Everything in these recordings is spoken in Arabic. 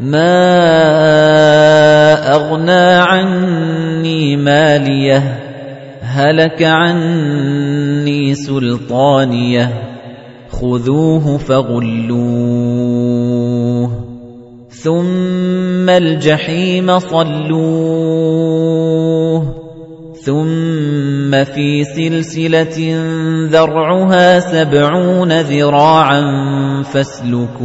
مَا أَغْنَىٰ عَنِّي مَالِيَهْ هَلَكَ عَنِّي سُلْطَانِيَهْ خُذُوهُ فَغُلُّوهُ ثُمَّ الْجَحِيمَ صَلُّوهُ ثُمَّ فِي سِلْسِلَةٍ ذَرْعُهَا سَبْعُونَ ذِرَاعًا فَاسْلُكُوهُ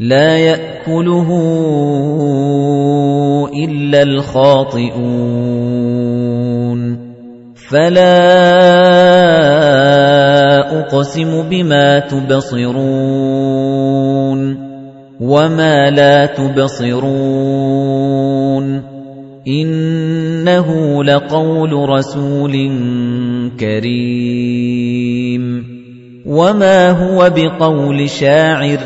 لَا يَأْكُلُهُ إِلَّا الْخَاطِئُونَ. فَلَا أُقْسِمُ بِمَا تُبْصِرُونَ وَمَا لَا تُبْصِرُونَ. إِنَّهُ لَقَوْلُ رَسُولٍ كَرِيمٍ. وَمَا هُوَ بِقَوْلِ شَاعِرٍ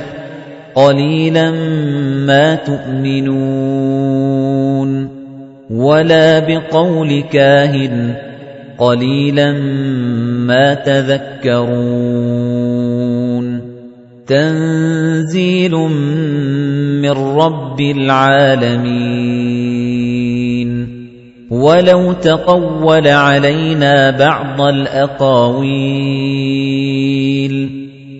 قَلِيلًا مَا تُؤْمِنُونَ وَلَا بِقَوْلِ كَاهِنٍ قَلِيلًا مَا تَذَكَّرُونَ تَنزِيلٌ مِّن رَّبِّ الْعَالَمِينَ وَلَوْ تَقَوَّلَ عَلَيْنَا بَعْضَ الْأَقَاوِيلِ